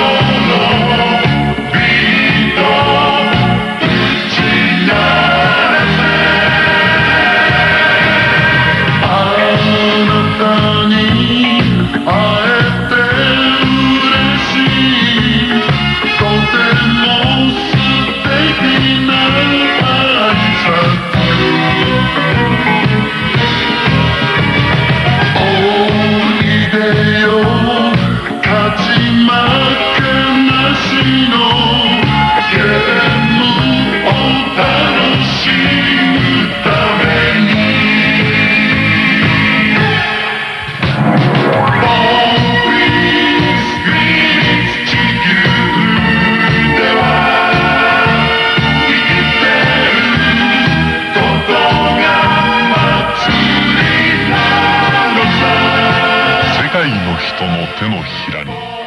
Oh, no. 人の手のひらに。